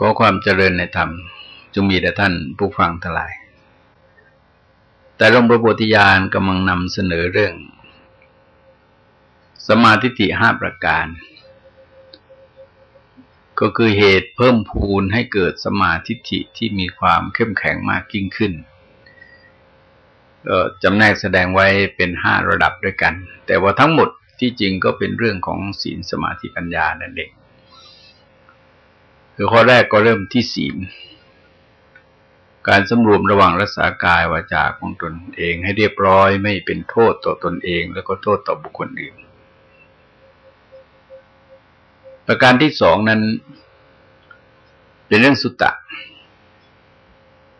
ขอความเจริญในธรรมจงมีแด่ท่านผู้ฟังทั้งหลาย แต่หลวงพระโพธิญาณกำลังนำเสนอเรื่อง สมาธิิห้าประการ ก็คือเหตุเพิ่มพูนให้เกิดสมาธิิที่มีความเข้มแข็งมากยิ่งขึ้นก็จำแนกแสดงไว้เป็นห้าระดับด้วยกัน แต่ว่าทั้งหมดที่จริงก็เป็นเรื่องของศีลสมาธิปัญญานั่นเอง คือข้อแรกก็เริ่มที่ศีล การสำรวมระหวังรักษากายวาจาของตนเองให้เรียบร้อยไม่เป็นโทษต่อตนเอง แล้วก็โทษต่อบุคคลอื่น ประการที่สองนั้น เป็นเรื่องสุตตะ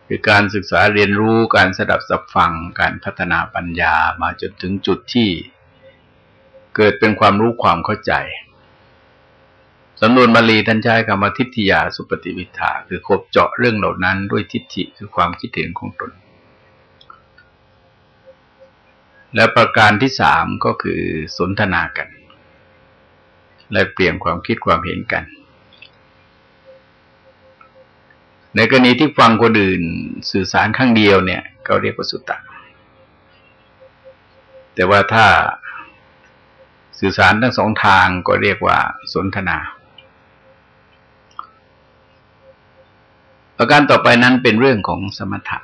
คือการศึกษาเรียนรู้การสดับสับฟังการพัฒนาปัญญามาจนถึงจุดที่เกิดเป็นความรู้ความเข้าใจ สำนวนบาลีท่านใช้คำว่าทิฏฐิยาสุปฏิวิธาคือคบเจาะเรื่องเหล่านั้นด้วยทิฏฐิคือความคิดเห็นของตน และประการที่สามก็คือสนทนากัน และเปลี่ยนความคิดความเห็นกัน ในกรณีที่ฟังคนอื่นสื่อสารข้างเดียวเนี่ย ก็เรียกว่าสุตตะแต่ว่าถ้าสื่อสารทั้งสองทางก็เรียกว่าสนทนา ประการต่อไปนั้นเป็นเรื่องของสมถะ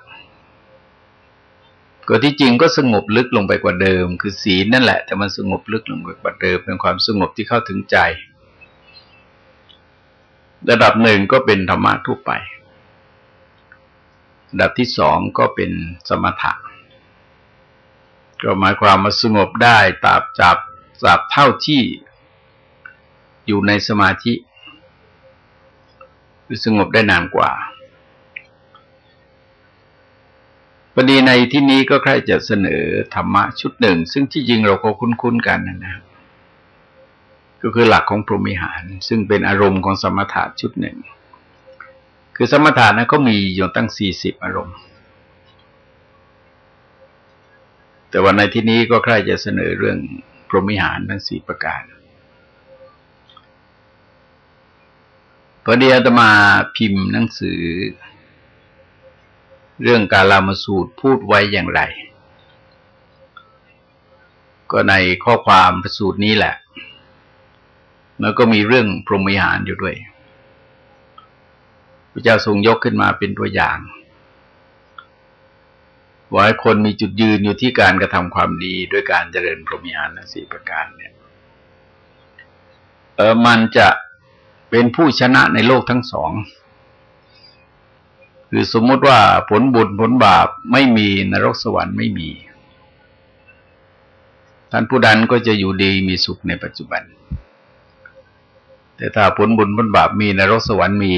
ก็ที่จริงก็สงบลึกลงไปกว่าเดิม คือศีลนั่นแหละ แต่มันสงบลึกลงไปกว่าเดิม เป็นความสงบที่เข้าถึงใจ ระดับหนึ่งก็เป็นธรรมะทั่วไประดับที่สองก็เป็นสมถะก็หมายความมาสงบได้ตราบจับตราบเท่าที่อยู่ในสมาธิคือสงบได้นานกว่า พอดีในที่นี้ก็ใครจะเสนอธรรมะชุดหนึ่ง ซึ่งที่จริงเราก็คุ้นๆกันนะครับก็คือหลักของพรหมิหาร ซึ่งเป็นอารมณ์ของสมถะชุดหนึ่ง คือสมถะนั้นก็มีอยู่ตั้งสี่สิบอารมณ์ แต่วันในที่นี้ก็ใครจะเสนอเรื่องพรหมิหารทั้งสี่ประการพอดีอาตมาพิมพ์หนังสือ เรื่องการลามาสูตรพูดไว้อย่างไร ก็ในข้อความประสูตรนี้แหละ แล้วก็มีเรื่องพรหมิหารอยู่ด้วยพระเจ้าทรงยกขึ้นมาเป็นตัวอย่างว่าให้คนมีจุดยืนอยู่ที่การกระทำความดีด้วยการเจริญพรหมิหารสี่ประการเนี่ยเออมันจะเป็นผู้ชนะในโลกทั้งสอง คือสมมติว่าผลบุญผลบาปไม่มีนรกสวรรค์ไม่มี ท่านผู้ดันก็จะอยู่ดีมีสุขในปัจจุบัน แต่ถ้าผลบุญผลบาปมีนรกสวรรค์มี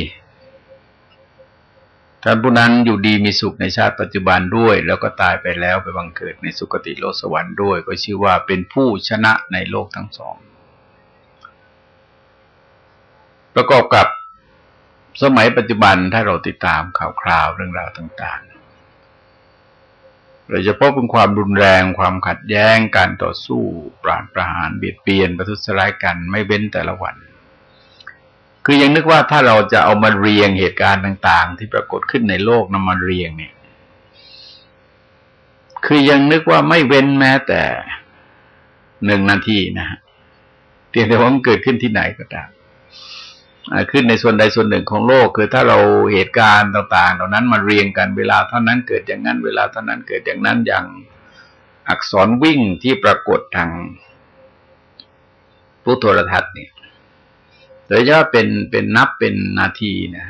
ท่านผู้นั้นอยู่ดีมีสุขในชาติปัจจุบันด้วย แล้วก็ตายไปแล้วไปบังเกิดในสุคติโลกสวรรค์ด้วย ก็ชื่อว่าเป็นผู้ชนะในโลกทั้งสอง ประกอบกับ สมัยปัจจุบันถ้าเราติดตามข่าวคราวเรื่องราวต่างๆ เราจะพบเป็นความรุนแรงความขัดแย้งการต่อสู้ปราดประหารเบียดเบียนประทุษร้ายกันไม่เว้นแต่ละวัน คือยังนึกว่าถ้าเราจะเอามาเรียงเหตุการณ์ต่าง ๆ ที่ปรากฏขึ้นในโลกนำมาเรียงเนี่ย คือยังนึกว่าไม่เว้นแม้แต่หนึ่งนาทีนะฮะเพียงแต่ว่ามันเกิดขึ้นที่ไหนก็ตาม ขึ้นในส่วนใดส่วนหนึ่งของโลก คือถ้าเราเหตุการณ์ต่าง ๆ เหล่านั้นมาเรียงกันเวลาเท่านั้นเกิดอย่างนั้น เวลาเท่านั้นเกิดอย่างนั้นอย่างอักษรวิ่งที่ปรากฏทางผู้โทรทัศน์เนี่ยโดยเฉพาะเป็นเป็นนับเป็นนาทีนะ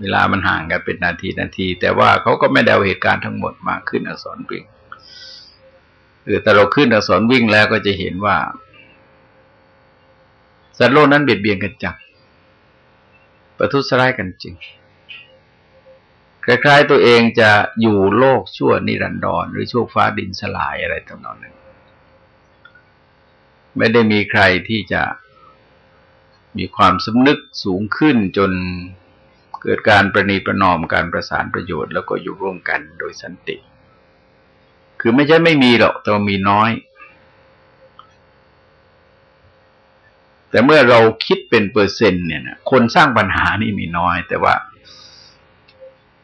เวลามันห่างกันเป็นนาทีนาที แต่ว่าเขาก็ไม่ได้เอาเหตุการณ์ทั้งหมดมาขึ้นอักษรวิ่งหรือแต่เราขึ้นอักษรวิ่งแล้วก็จะเห็นว่าสัตว์โลกนั้นเบียดเบียนกันจัง ประทุษร้ายกันจริง คล้ายๆตัวเองจะอยู่โลกชั่วนิรันดรหรือชั่วฟ้าดินสลายอะไรต่างๆนั้นไม่ได้มีใครที่จะมีความสำนึกสูงขึ้นจนเกิดการประนีประนอมการประสานประโยชน์แล้วก็อยู่ร่วมกันโดยสันติ คือไม่ใช่ไม่มีหรอกแต่มีน้อย แต่เมื่อเราคิดเป็นเปอร์เซ็นต์เนี่ยนะคนสร้างปัญหานี่มีน้อย แต่ว่า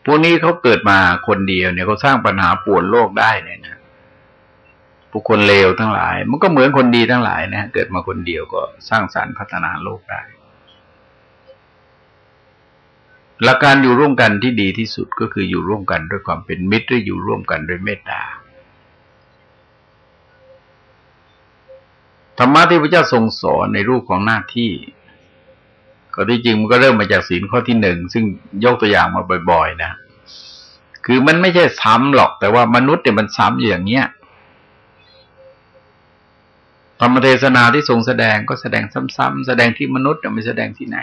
พวกนี้เขาเกิดมาคนเดียวเนี่ยเขาสร้างปัญหาปวดโลกได้เนี่ยนะผู้คนเลวทั้งหลาย มันก็เหมือนคนดีทั้งหลายนะเกิดมาคนเดียวก็สร้างสารรค์พัฒนาโลกได้หลักการอยู่ร่วมกันที่ดีที่สุดก็คืออยู่ร่วมกันด้วยความเป็นมิตรหรืออยู่ร่วมกันด้วยเมตตา ธรรมะที่พระเจ้าทรงสอนในรูปของหน้าที่ ก็ที่จริงมันก็เริ่มมาจากศีลข้อที่หนึ่งซึ่งยกตัวอย่างมาบ่อย ๆ นะ คือมันไม่ใช่ซ้ำหรอก แต่ว่ามนุษย์เนี่ยมันซ้ำอยู่อย่างเนี้ยธรรมเทศนาที่ทรงแสดงก็แสดงซ้ำๆแสดงที่มนุษย์ไม่แสดงที่ไหน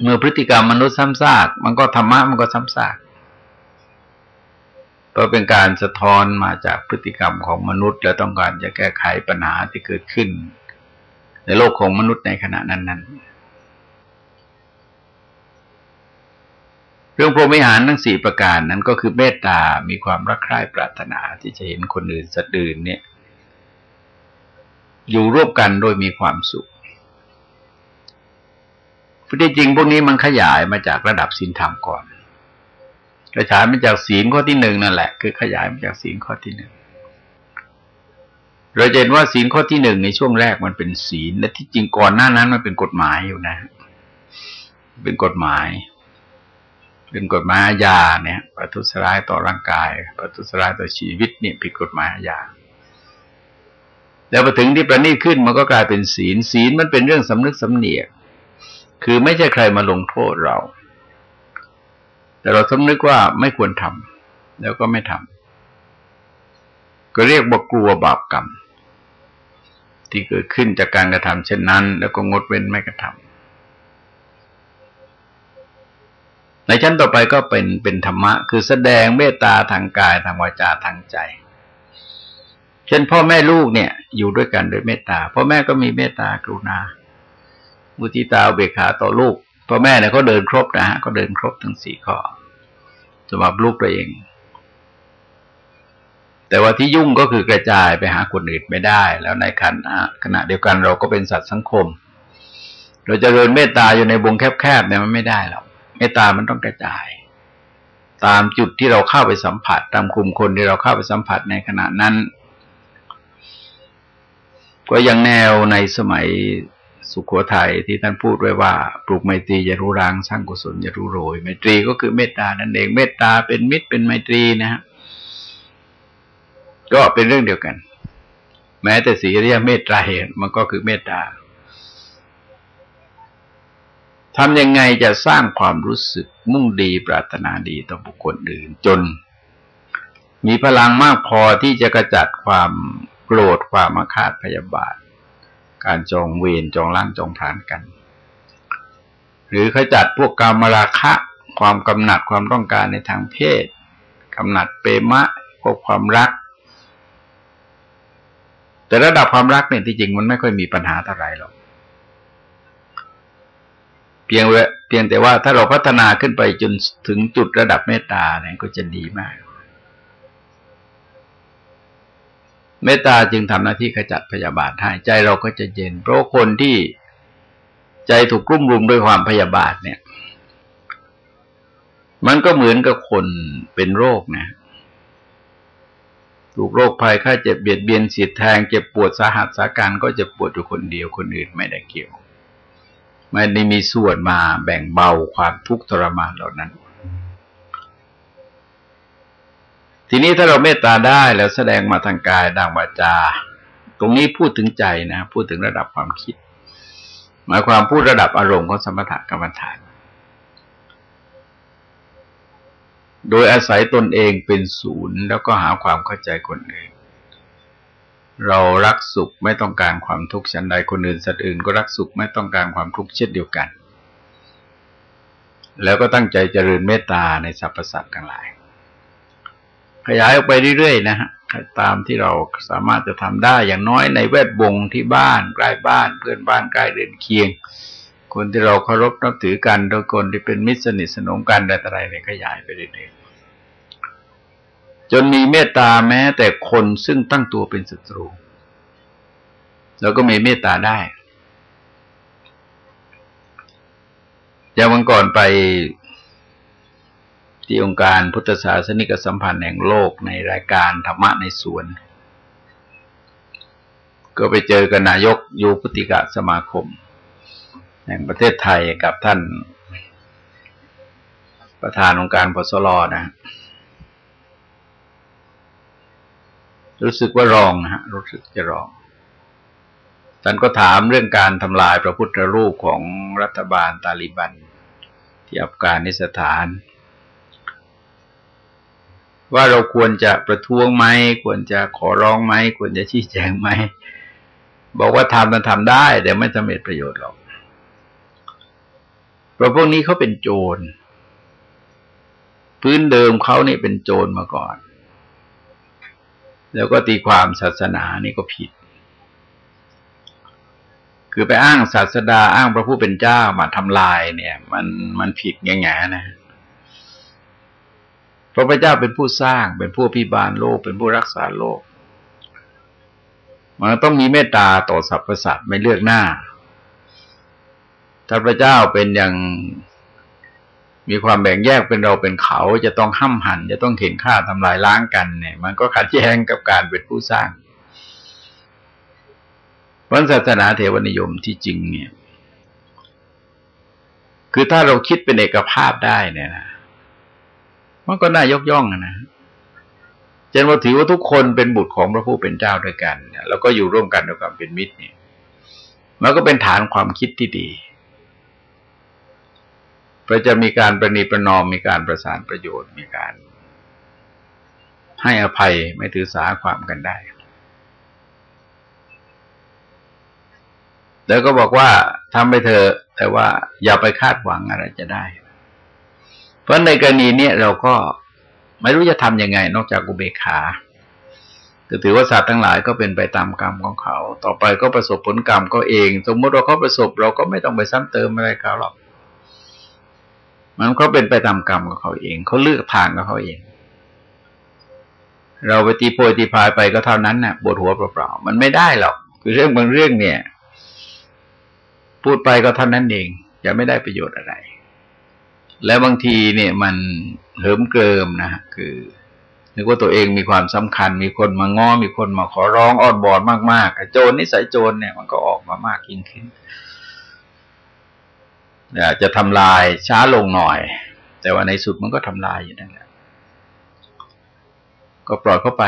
เมื่อพฤติกรรมมนุษย์ซ้ำซากมันก็ธรรมะมันก็ซ้ำซาก เพราะเป็นการสะท้อนมาจากพฤติกรรมของมนุษย์ และต้องการจะแก้ไขปัญหาที่เกิดขึ้น ในโลกของมนุษย์ในขณะนั้นๆ เรื่องพรหมิหารทั้งสี่ประการนั้นก็คือเมตตา มีความรักใคร่ปรารถนาที่จะเห็นคนอื่นสัตว์อื่นเนี่ย อยู่ร่วมกันโดยมีความสุขพอดีจริงพวกนี้มันขยายมาจากระดับสินธรรมก่อน กระฉายมาจากศีลข้อที่หนึ่งนั่นแหละ คือขยายมาจากศีลข้อที่หนึ่งเราเห็นว่าศีลข้อที่หนึ่งในช่วงแรกมันเป็นศีลและที่จริงก่อนหน้านั้นมันเป็นกฎหมายอยู่นะ เป็นกฎหมาย เป็นกฎหมายอาญาเนี่ยประทุษร้ายต่อร่างกาย ประทุษร้ายต่อชีวิตเนี่ยผิดกฎหมายอาญาแล้วพอถึงที่ประณีตขึ้นมันก็กลายเป็นศีล ศีลมันเป็นเรื่องสำนึกสำเนียก คือไม่ใช่ใครมาลงโทษเรา แต่เราสำนึกว่าไม่ควรทำแล้วก็ไม่ทำก็เรียกว่ากลัวบาปกรรม ที่เกิดขึ้นจากการกระทำเช่นนั้น แล้วก็งดเว้นไม่กระทำในชั้นต่อไปก็เป็นเป็นธรรมะ คือแสดงเมตตาทางกายทางวาจาทางใจ เช่นพ่อแม่ลูกเนี่ย อยู่ด้วยกันโดยเมตตาพ่อแม่ก็มีเมตตากรุณามุทิตาเบขาต่อลูก พ่อแม่เนี่ยเขาเดินครบนะฮะเขาเดินครบทั้งสี่ข้อสำหรับลูกตัวเอง แต่ว่าที่ยุ่งก็คือกระจายไปหาคนอื่นไม่ได้ แล้วในขณะขณะเดียวกันเราก็เป็นสัตว์สังคม เราจะเริญเมตตาอยู่ในวงแคบๆเนี่ยมันไม่ได้หรอกเมตตามันต้องกระจาย ตามจุดที่เราเข้าไปสัมผัส ตามกลุ่มคนที่เราเข้าไปสัมผัสในขณะนั้น ก็ยังแนวในสมัย สุขโขทัยที่ท่านพูดไว้ว่า ปลูกไมตรีอย่ารู้รางสร้างกุศลอย่ารู้โรยไมตรีก็คือเมตตานั่นเองเมตตาเป็นมิตรเป็นไมตรีนะฮะก็เป็นเรื่องเดียวกัน แม้แต่สีเรียเมตตามันก็คือเมตตาทำยังไงจะสร้างความรู้สึกมุ่งดีปรารถนาดีต่อบุคคลอื่น จน มีพลังมากพอที่จะกระจัดความโกรธความมาคาดพยาบาท การจองเวรจองล้างจองผานกัน หรือขจัดพวกกรรมราคะ ความกำหนัดความต้องการในทางเพศกำหนัดเปมะพวกความรัก แต่ระดับความรักเนี่ยที่จริงมันไม่ค่อยมีปัญหาเท่าไรหรอกเพียงเพียงแต่ว่าถ้าเราพัฒนาขึ้นไปจนถึงจุดระดับเมตตาเนี่ยก็จะดีมาก เมตตาจึงทำหน้าที่ขจัดพยาบาทให้ใจเราก็จะเย็น เพราะคนที่ใจถูกกลุ่มรุมด้วยความพยาบาทเนี่ย มันก็เหมือนกับคนเป็นโรคนะถูกโรคภัยค่าเจ็บเบียดเบียนเสียดแทงเจ็บปวดสาหัสสาการก็จะปวดอยู่คนเดียวคนอื่นไม่ได้เกี่ยว ไม่ได้มีส่วนมาแบ่งเบาความทุกข์ทรมานเหล่านั้น ทีนี้ถ้าเราเมตตาได้แล้วแสดงมาทางกายดังวาจา ตรงนี้พูดถึงใจนะ พูดถึงระดับความคิด หมายความพูดระดับอารมณ์ของสมถกรรมฐาน โดยอาศัยตนเองเป็นศูนย์ แล้วก็หาความเข้าใจคนอื่นเรารักสุขไม่ต้องการความทุกข์ฉันใดคนอื่นสัตว์อื่นก็รักสุขไม่ต้องการความทุกข์เช่นเดียวกัน แล้วก็ตั้งใจเจริญเมตตาในสรรพสัตว์ทั้งหลาย ขยายออกไปเรื่อยๆนะฮะตามที่เราสามารถจะทำได้อย่างน้อยในแวดวงที่บ้านใกล้บ้านเพื่อนบ้านใกล้เดินเคียง คนที่เราเคารพนับถือกันโดยคนที่เป็นมิตรสนิทสนมกันอะไรๆเนี่ยขยายไปเรื่อยๆจนมีเมตตาแม้แต่คนซึ่งตั้งตัวเป็นศัตรูสแล้วก็มีเมตตาได้อย่างวันก่อนไป ที่องค์การพุทธศาสนิกสัมพันธ์แห่งโลกในรายการธรรมะในสวน ก็ไปเจอกับนายกยูพุติกะสมาคม แห่งประเทศไทยกับท่าน ประธานองค์การพสลนะ รู้สึกว่ารองนะฮะรู้สึกจะรองท่านก็ถามเรื่องการทำลายพระพุทธรูปของรัฐบาลตาลิบัน ที่อัฟกานิสถาน ว่าเราควรจะประท้วงไหมควรจะขอร้องไหมควรจะชี้แจงไหมบอกว่าทำมันทำได้ แต่ไม่สำเร็จประโยชน์หรอกเพราะพวกนี้เขาเป็นโจร พื้นเดิมเขานี่เป็นโจรมาก่อน แล้วก็ตีความศาสนานี่ก็ผิด คือไปอ้างศาสดาอ้างพระผู้เป็นเจ้ามาทำลายเนี่ย มันมันผิดแง่ๆนะ พระพเจ้าเป็นผู้สร้าง เป็นผู้พิบาลโลก เป็นผู้รักษาโลก มันต้องมีเมตตาต่อสรรพสัตว์ไม่เลือกหน้า ถ้าพระเจ้าเป็นอย่างมีความแบ่งแยกเป็นเราเป็นเขาจะต้องห้ำหัน จะต้องเข็นฆ่าทำลายล้างกันเนี่ย มันก็ขัดแย้งกับการเป็นผู้สร้างวันศาสนาเทวนิยมที่จริงเนี่ย คือถ้าเราคิดเป็นเอกภาพได้เนี่ยนะ มันก็น่ายกย่องนะเจนว่าถือว่าทุกคนเป็นบุตรของพระผู้เป็นเจ้าด้วยกันแล้วก็อยู่ร่วมกันด้วยความเป็นมิตรเนี่ย มันก็เป็นฐานความคิดที่ดีเพื่อจะมีการประนีประนอมมีการประสานประโยชน์มีการ ให้อภัยไม่ถือสาความกันได้ แล้วก็บอกว่าทำไปเถอะแต่ว่าอย่าไปคาดหวังอะไรจะได้ เพราะในกรณีนี้เราก็ไม่รู้จะทำยังไง นอกจากอุเบกขาก็ถือว่าสัตว์ทั้งหลายก็เป็นไปตามกรรมของเขา ต่อไปก็ประสบผลกรรมก็เอง สมมติว่าเขาประสบเราก็ไม่ต้องไปซ้ำเติมอะไรเขาหรอก มันก็เป็นไปตามกรรมของเขาเอง เขาเลือกทางของเขาเอง เราไปตีโพยตีพายไปก็เท่านั้นนะ่ะปวดหัวเปล่าๆ มันไม่ได้หรอก คือเรื่องบางเรื่องเนี่ย พูดไปก็เท่านั้นเอง จะไม่ได้ประโยชน์อะไร แล้วบางทีเนี่ยมันเหิมเกริมนะคือนึกว่าตัวเองมีความสำคัญ มีคนมาง้อ มีคนมาขอร้องอ้อนบอนมากๆโจรนิสัยโจรเนี่ยมันก็ออกมามากยิ่งขึ้นอยากจะทำลายช้าลงหน่อย แต่ว่าในสุดมันก็ทำลายอยู่นั่นแหละก็ปล่อยเข้าไป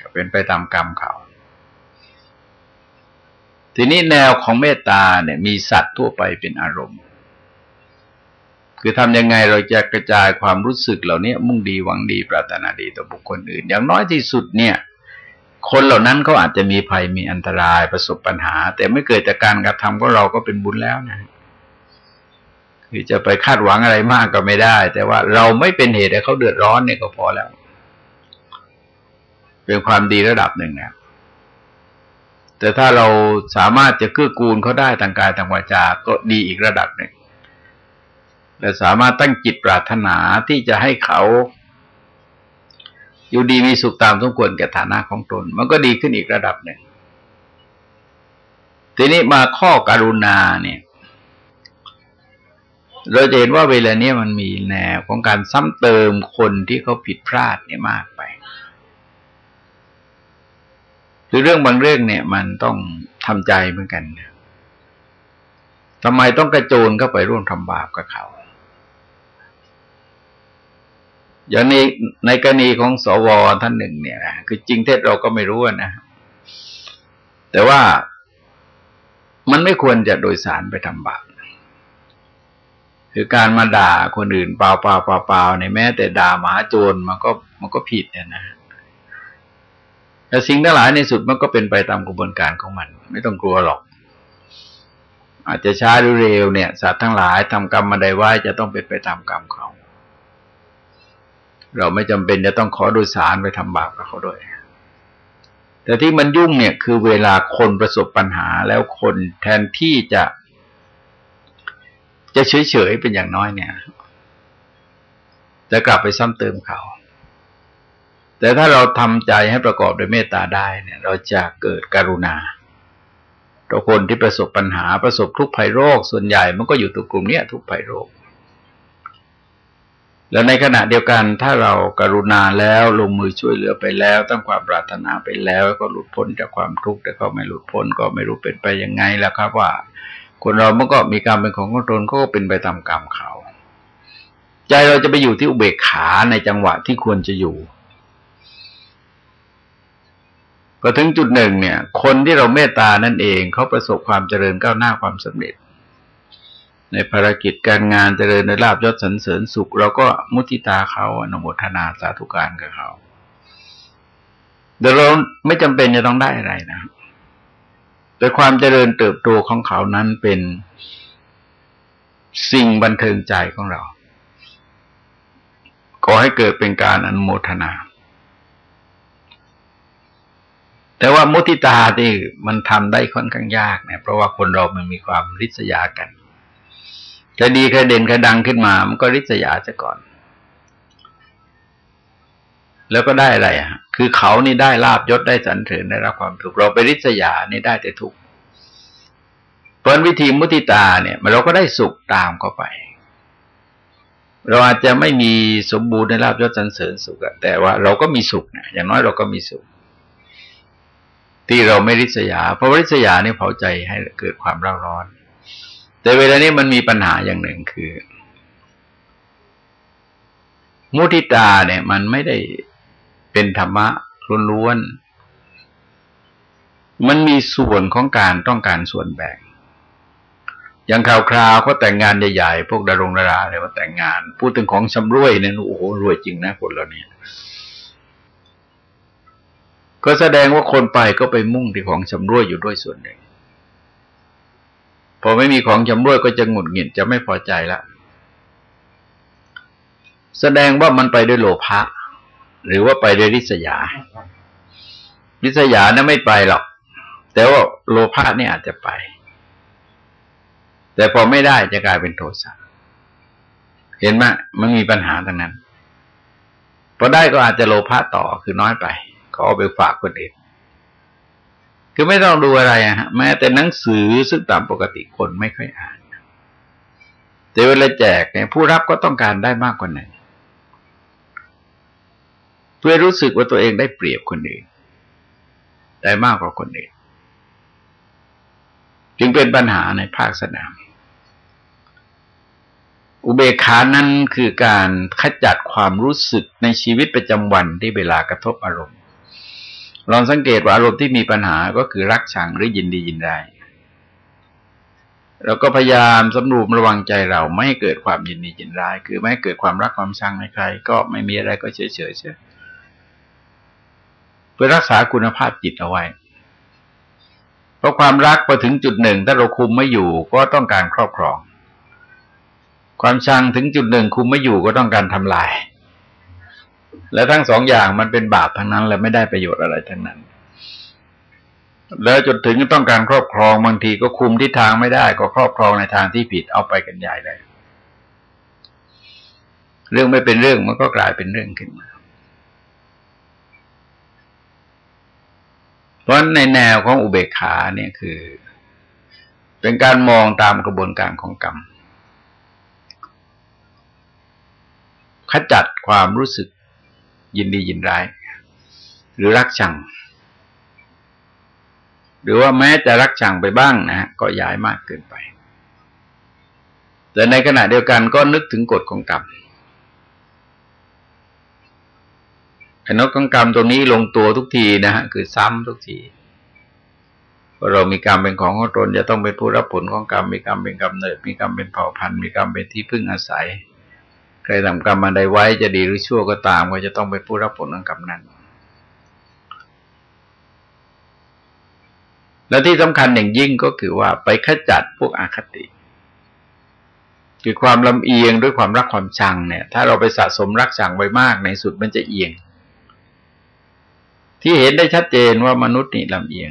ก็เป็นไปตามกรรมเขา ทีนี้แนวของเมตตาเนี่ย มีสัตว์ทั่วไปเป็นอารมณ์ คือทำยังไงเราจะกระจายความรู้สึกเหล่านี้มุ่งดีหวังดีปรารถนาดีต่อบุคคลอื่น อย่างน้อยที่สุดเนี่ย คนเหล่านั้นเขาอาจจะมีภัยมีอันตรายประสบปัญหา แต่ไม่เกิดจากการกระทำของเราก็เป็นบุญแล้วนะคือจะไปคาดหวังอะไรมากก็ไม่ได้ แต่ว่าเราไม่เป็นเหตุให้เขาเดือดร้อนเนี่ยก็พอแล้ว เป็นความดีระดับหนึ่งนะแต่ถ้าเราสามารถจะเกื้อกูลเขาได้ทางกายทางวาจาก็ดีอีกระดับหนึ่ง และสามารถตั้งจิตปรารถนาที่จะให้เขา อยู่ดีมีสุขตามสมควรแก่ฐานะของตน มันก็ดีขึ้นอีกระดับหนึ่ง ทีนี้มาข้อการุณาเนี่ย เราจะเห็นว่าเวลาเนี้ยมันมีแนวของการซ้ำเติมคนที่เขาผิดพลาดเนี่ยมากไปคือเรื่องบางเรื่องเนี่ย มันต้องทำใจเหมือนกันทำไมต้องกระโจนเข้าไปร่วมทำบาปกับเขา อย่างนี้ในกรณีของสวท่านหนึ่งเนี่ยคือจริงเท็จเราก็ไม่รู้นะ แต่ว่ามันไม่ควรจะโดยสารไปทำบาปคือการมาด่าคนอื่นเปล่าเปล่าเปล่าเปล่าในแม้แต่ด่าหมาโจรมันก็มันก็ผิดเนี่ยนะแต่สิ่งทั้งหลายในสุดมันก็เป็นไปตามกระบวนการของมัน ไม่ต้องกลัวหรอก อาจจะช้าหรือเร็วเนี่ยสัตว์ทั้งหลายทำกรรมมาใดไว้จะต้องเป็นไปตามกรรมเขา เราไม่จำเป็นจะต้องขอโดยสารไปทำบาปกับเขาด้วย แต่ที่มันยุ่งเนี่ยคือเวลาคนประสบปัญหาแล้วคนแทนที่จะ จะเฉยๆเป็นอย่างน้อยเนี่ย จะกลับไปซ้ำเติมเขา แต่ถ้าเราทำใจให้ประกอบด้วยเมตตาได้เนี่ย เราจะเกิดกรุณาต่อคนที่ประสบปัญหาประสบทุกภัยโรค ส่วนใหญ่มันก็อยู่ตัวกลุ่มนี้ทุกภัยโรค แล้วในขณะเดียวกันถ้าเราการุณาแล้วลงมือช่วยเหลือไปแล้วตั้งความปรารถนาไปแล้วก็หลุดพ้นจากความทุกข์แต่ก็ไม่หลุดพ้นก็ไม่รู้เป็นไปยังไงแล้วครับว่า คนเราเมื่อก็มีกรรมเป็นของตนก็เป็นไปตามกรรมเขา ใจเราจะไปอยู่ที่อุเบกขาในจังหวะที่ควรจะอยู่พอถึงจุดหนึ่งเนี่ย คนที่เราเมตตานั่นเองเขาประสบความเจริญก้าวหน้าความสำเร็จ ในภารกิจการงานเจริญในลาบยศสรรเสริญสุข เราก็มุติตาเขาอนุโมทนาสาธุการกับเขาแต่เราไม่จำเป็นจะต้องได้อะไรนะ แต่ความเจริญเติบโตของเขานั้นเป็นสิ่งบันเทิงใจของเรา ขอให้เกิดเป็นการอนุโมทนา แต่ว่ามุติตาที่มันทำได้ค่อนข้างยากเนี่ยเพราะว่าคนเรามันมีความริษยากัน จะดีครเด่นครดังขึ้นมา มันก็ริษยาซะก่อน แล้วก็ได้อะไรอะ คือเขานี่ได้ลาบยศได้สันเสริญได้รับความสุขเราไปริษยานี่ได้แต่ทุกข์เพราะวิธีมุติตาเนี่ยเราก็ได้สุขตามเข้าไป เราอาจจะไม่มีสมบูรณ์ในลาบยศสันเสริญสุขแต่ว่าเราก็มีสุขนะอย่างน้อยเราก็มีสุข ที่เราไม่ริษยา เพราะริษยาเนี่ยเผาใจให้เกิดความร้อนร้อน แต่เวลานี้มันมีปัญหาอย่างหนึ่งคือ มุทิตาเนี่ย มันไม่ได้เป็นธรรมะล้วนๆ มันมีส่วนของการต้องการส่วนแบ่ง อย่างข่าวคราวเขาแต่งงานใหญ่ๆ พวกดารงดาราเนี่ยว่าแต่งงาน พูดถึงของชำรวยเนี่ยโอ้โหรวยจริงนะคนเราเนี่ยก็แสดงว่าคนไปก็ไปมุ่งที่ของชำรวยอยู่ด้วยส่วนหนึ่ง อไม่มีของชำร่วยก็จะหงุดหงิดจะไม่พอใจละแสดงว่ามันไปด้วยโลภะหรือว่าไปด้วยริษยา ริษยานะไม่ไปหรอก แต่ว่าโลภะนี่อาจจะไป แต่พอไม่ได้จะกลายเป็นโทสะเห็นไหมมันมีปัญหาตรงนั้นพอได้ก็อาจจะโลภะต่อคือน้อยไปเขาเอาไปฝากคนอื่น คือไม่ต้องดูอะไรอะฮะแม้แต่หนังสือซึ่งตามปกติคนไม่ค่อยอ่านแต่เวลาแจกเนี่ยผู้รับก็ต้องการได้มากกว่านั้นเพื่อรู้สึกว่าตัวเองได้เปรียบคนอื่นได้มากกว่าคนอื่นจึงเป็นปัญหาในภาคสนาม อุเบกขานั้นคือการขจัดความรู้สึกในชีวิตประจำวันที่เวลากระทบอารมณ์ ลองสังเกตว่าอารมณ์ที่มีปัญหาก็คือรักชังหรือยินดียินได้เราก็พยายามสำรวมระวังใจเราไม่ให้เกิดความยินดียินร้าย คือไม่ให้เกิดความรักความชังในใคร ก็ไม่มีอะไรก็เฉยเฉยเฉยเพื่อรักษาคุณภาพจิตเอาไว้ เพราะความรักพอถึงจุดหนึ่ง ถ้าเราคุมไม่อยู่ก็ต้องการครอบครอง ความชังถึงจุดหนึ่งคุมไม่อยู่ก็ต้องการทำลาย และทั้งสองอย่างมันเป็นบาปทั้งนั้น และไม่ได้ประโยชน์อะไรทั้งนั้น แล้วจนถึงต้องการครอบครองบางทีก็คุมทิศทางไม่ได้ ก็ครอบครองในทางที่ผิดเอาไปกันใหญ่เลย เรื่องไม่เป็นเรื่องมันก็กลายเป็นเรื่องขึ้นมาเพราะในแนวของอุเบกขาเนี่ยคือ เป็นการมองตามกระบวนการของกรรมขจัดความรู้สึก ยินดียินร้าย หรือรักชัง หรือว่าแม้จะรักชังไปบ้างนะก็ย้ายมากเกินไป แต่ในขณะเดียวกันก็นึกถึงกฎของกรรมไอ้นกของกรรมตรงนี้ลงตัวทุกทีนะฮะคือซ้ำทุกทีเรามีกรรมเป็นของของตนจะต้องเป็นผู้รับผลของกรรมมีกรรมเป็นกำเนิด มีกรรมเป็นเผ่าพันธุ์มีกรรมเป็นที่พึ่งอาศัย ใครทำกรรมอะไรไว้จะดีหรือชั่วก็ตาม ก็จะต้องเป็นผู้รับผลของกรรมนั้น และที่สำคัญอย่างยิ่งก็คือว่าไปขจัดพวกอาคติ คือความลำเอียงด้วยความรักความชังเนี่ย ถ้าเราไปสะสมรักชังไว้มากในสุดมันจะเอียง ที่เห็นได้ชัดเจนว่ามนุษย์นี่ลำเอียง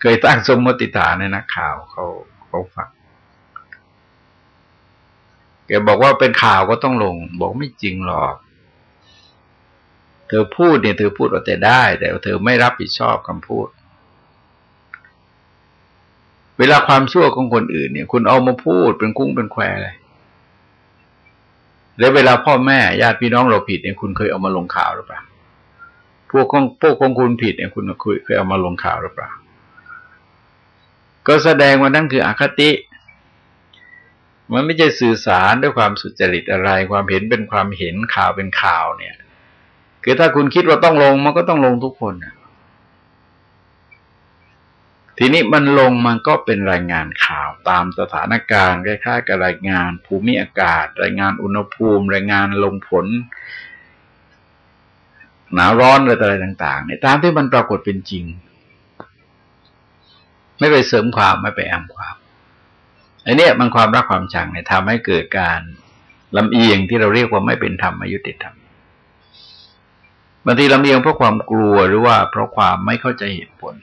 เคยตั้งสมมติฐานในนักข่าวเขาเขาฟัง แกบอกว่าเป็นข่าวก็ต้องลง บอกไม่จริงหรอก เธอพูดเนี่ยเธอพูดเอาแต่ได้ แต่เธอไม่รับผิดชอบคำพูด เวลาความชั่วของคนอื่นเนี่ย คุณเอามาพูดเป็นคุ้งเป็นแควเลย แล้วเวลาพ่อแม่ญาติพี่น้องเราผิดเนี่ยคุณเคยเอามาลงข่าวหรือเปล่า พวกของพวกของคุณผิดเนี่ยคุณเคยเคยเอามาลงข่าวหรือเปล่า ก็แสดงว่านั่นคืออคติ มันไม่ใช่สื่อสารด้วยความสุจริตอะไร ความเห็นเป็นความเห็นข่าวเป็นข่าวเนี่ย คือถ้าคุณคิดว่าต้องลงมันก็ต้องลงทุกคนทีนี้มันลงมันก็เป็นรายงานข่าวตามสถานการณ์คล้ายๆกับรายงานภูมิอากาศ รายงานอุณหภูมิ รายงานลงผล หนาวร้อนอะไรต่างๆเนี่ยตามที่มันปรากฏเป็นจริง ไม่ไปเสริมความไม่ไปแอมความ อันนี้มันความรักความชังเนี่ยทำให้เกิดการลำเอียงที่เราเรียกว่าไม่เป็นธรรมไม่ยุติธรรมบางทีลำเอียงเพราะความกลัวหรือว่าเพราะความไม่เข้าใจเหตุผล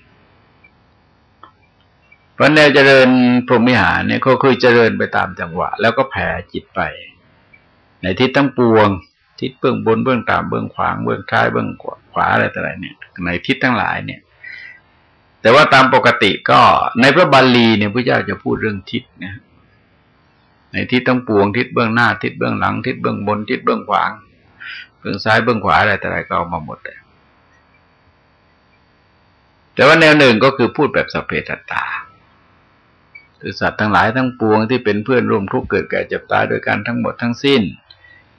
เพราะแนวเจริญพรหมิหารเนี่ยเขาคือเจริญไปตามจังหวะ แล้วก็แผ่จิตไป ในทิศทั้งปวง ทิศเบื้องบนเบื้องต่ำเบื้องขวางเบื้องซ้ายเบื้องขวาอะไรต่ออะไรเนี่ย ในทิศทั้งหลายเนี่ย แต่ว่าตามปกติก็ในพระบาลีเนี่ยพระเจ้าจะพูดเรื่องทิศนะในทิศทั้งปวงทิศเบื้องหน้าทิศเบื้องหลังทิศเบื้องบนทิศเบื้องขวางเบื้องซ้ายเบื้องขวาอะไรแต่อะไรก็เอามาหมดเลยแต่ว่าแนวหนึ่งก็คือพูดแบบสเปตตาคือสัตว์ทั้งหลายทั้งปวงที่เป็นเพื่อนร่วมทุกข์เกิดแก่เจ็บตายโดยกันทั้งหมดทั้งสิ้น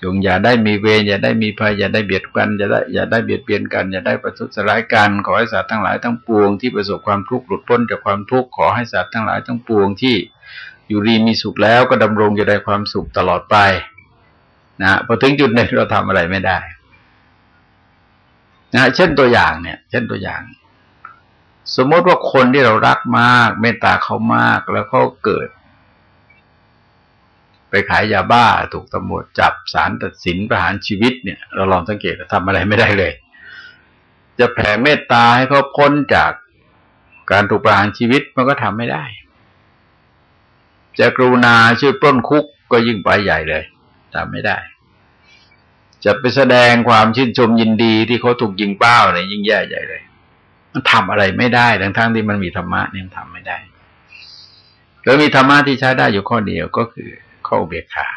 จงอย่าได้มีเวรอย่าได้มีภัยอย่าได้เบียดกันอย่าได้อย่าได้เบียดเบียนกัน อย่าได้ประทุษร้ายกันขอให้สัตว์ทั้งหลายทั้งปวงที่ประสบความทุกข์หลุดพ้นจากความทุกข์ขอให้สัตว์ทั้งหลายทั้งปวงที่อยู่ดีมีสุขแล้วก็ดำรงอยู่ในความสุขตลอดไปนะพอถึงจุดหนึ่งเราทำอะไรไม่ได้นะเช่นตัวอย่างเนี่ย เช่นตัวอย่าง สมมติว่าคนที่เรารักมากเมตตาเขามากแล้วเขาเกิด ไปขายยาบ้า ถูกตำรวจจับสารตัดสินประหารชีวิตเนี่ย เราลองสังเกตทำอะไรไม่ได้เลย จะแผ่เมตตาให้เขาพ้นจากการถูกประหารชีวิตมันก็ทำไม่ได้ จะกรุณาช่วยปล้นคุกก็ยิ่งไปใหญ่เลยทำไม่ได้ จะไปแสดงความชื่นชมยินดีที่เขาถูกยิงเป้าเนี่ยยิ่งแย่ใหญ่เลย มันทำอะไรไม่ได้ ทั้งทั้งที่มันมีธรรมะเนี่ยทำไม่ได้แล้วมีธรรมะที่ใช้ได้อยู่ข้อเดียวก็คือ ข้อเบียขา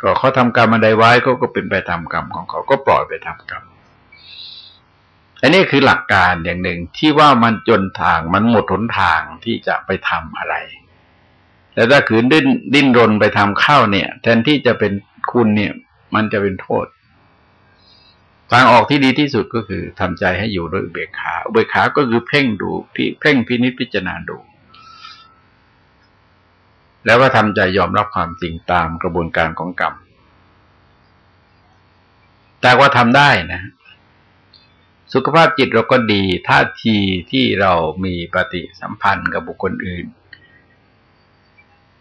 ก็เขาทำกรรมอะไรไว้เขาก็เป็นไปตามกรรมของเขาก็ปล่อยไปทำกรรมอันนี้คือหลักการอย่างหนึ่งที่ว่ามันจนทางมันหมดหนทางที่จะไปทำอะไรแต่ถ้าขืนดิ้นดิ้นรนไปทำข้าวเนี่ย แทนที่จะเป็นคุณเนี่ย มันจะเป็นโทษทางออกที่ดีที่สุดก็คือทำใจให้อยู่โดยอุเบกขาอุเบกขาก็คือเพ่งดูที่เพ่งพินิจพิจารณาดู แล้วก็ทำใจยอมรับความจริงตามกระบวนการของกรรม แต่ว่าทำได้นะ สุขภาพจิตเราก็ดีท่าทีที่เรามีปฏิสัมพันธ์กับบุคคลอื่น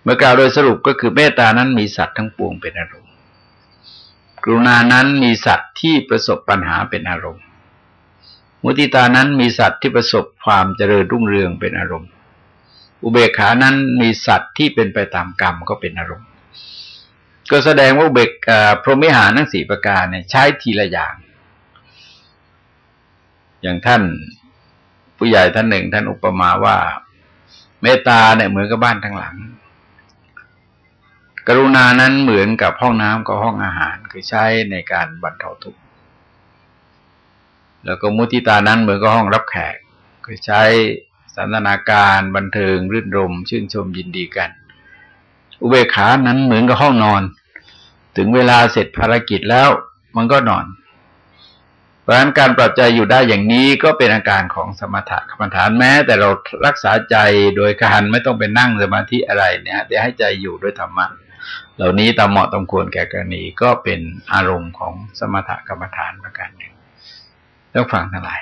เมื่อกล่าวโดยสรุปก็คือเมตตานั้นมีสัตว์ทั้งปวงเป็นอารมณ์ กรุณานั้นมีสัตว์ที่ประสบปัญหาเป็นอารมณ์ มุติตานั้นมีสัตว์ที่ประสบความเจริญรุ่งเรืองเป็นอารมณ์ อุเบกขานั้นมีสัตว์ที่เป็นไปตามกรรมก็เป็นอารมณ์ ก็แสดงว่าอุเบกพรหมิหารทั้งสี่ประการเนี่ยใช้ทีละอย่าง อย่างท่านผู้ใหญ่ท่านหนึ่ง ท่านอุปมาว่าเมตตาเนี่ยเหมือนกับบ้านทั้งหลัง กรุณานั้นเหมือนกับห้องน้ำกับห้องอาหาร คือใช้ในการบรรเทาทุกข์แล้วก็มุติตานั้นเหมือนกับห้องรับแขกคือใช้ สันทนาการบันเทิงรื่นรม ชื่นชมยินดีกัน อุเบกขานั้นเหมือนกับห้องนอน ถึงเวลาเสร็จภารกิจแล้วมันก็นอน เพราะฉะนั้นการปรับใจอยู่ได้อย่างนี้ก็เป็นอาการของสมถะกรรมฐานแม้ แต่เรารักษาใจโดยการไม่ต้องไปนั่งสมาธิอะไรเนี่ยแต่ให้ใจอยู่ด้วยธรรมะเหล่านี้ตามเหมาะตามควรแก่กรณีก็เป็นอารมณ์ของสมถกรรมฐานประการหนึ่งต้องฟังทั้งหลาย